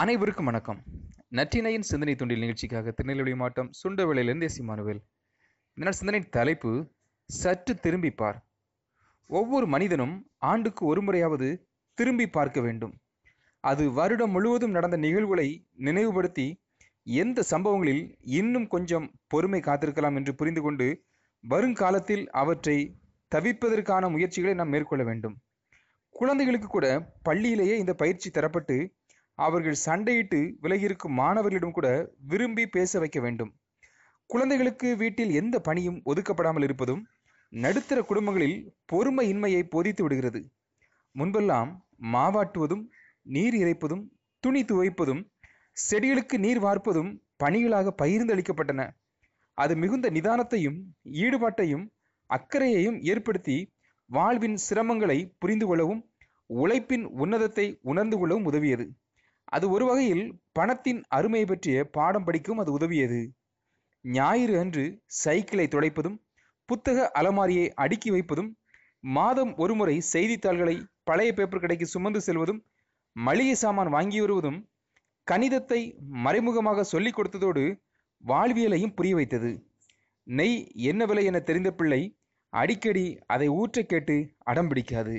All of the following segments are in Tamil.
அனைவருக்கும் வணக்கம். நற்றினையின் சிந்தனை தொண்டில் நிகழ்ச்சிக்காக திருநெல்வேலி மாவட்டம் சுண்டவேளையிலிருந்து எஸ் இமானுவேல் இதனால் சிந்தனை தலைப்பு சற்று திரும்பி பார். ஒவ்வொரு மனிதனும் ஆண்டுக்கு ஒரு முறையாவது திரும்பி பார்க்க வேண்டும். அது வருடம் முழுவதும் நடந்த நிகழ்வுகளை நினைவுபடுத்தி எந்த சம்பவங்களில் இன்னும் கொஞ்சம் பொறுமை காத்திருக்கலாம் என்று புரிந்து கொண்டு வருங்காலத்தில் அவற்றை தவிப்பதற்கான முயற்சிகளை நாம் மேற்கொள்ள வேண்டும். குழந்தைகளுக்கு கூட பள்ளியிலேயே இந்த பயிற்சி தரப்பட்டு அவர்கள் சண்டையிட்டு விலகியிருக்கும் மாணவர்களிடம் கூட விரும்பி பேச வைக்க வேண்டும். குழந்தைகளுக்கு வீட்டில் எந்த பணியும் ஒதுக்கப்படாமல் இருப்பதும் நடுத்தர குடும்பங்களில் பொறுமையின்மையை போதித்து விடுகிறது. முன்பெல்லாம் மாவாட்டுவதும் நீர் இறைப்பதும் துணி துவைப்பதும் செடிகளுக்கு நீர் வார்ப்பதும் பணிகளாக பகிர்ந்தளிக்கப்பட்டன. அது மிகுந்த நிதானத்தையும் ஈடுபாட்டையும் அக்கறையையும் ஏற்படுத்தி வாழ்வின் சிரமங்களை புரிந்து கொள்ளவும் உழைப்பின் உன்னதத்தை உணர்ந்து கொள்ளவும் உதவியது. அது ஒரு வகையில் பணத்தின் அருமை பற்றிய பாடம் படிக்கும் அது உதவியது. ஞாயிறு அன்று சைக்கிளை துடைப்பதும் புத்தக அலமாரியை அடுக்கி வைப்பதும் மாதம் ஒருமுறை செய்தித்தாள்களை பழைய பேப்பர் கடைக்கு சுமந்து செல்வதும் மளிகை சாமான் வாங்கி வருவதும் கணிதத்தை மறைமுகமாக சொல்லிக் கொடுத்ததோடு வாழ்வியலையும் புரிய வைத்தது. நெய் என்ன விலை என தெரிந்த பிள்ளை அடிக்கடி அதை ஊற்ற கேட்டு அடம்பிடிக்காது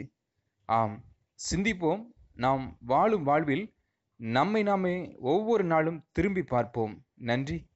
ஆம் சிந்திப்போம். நாம் வாழும் வாழ்வில் நம்மை நாமே ஒவ்வொரு நாளும் திரும்பி பார்ப்போம். நன்றி.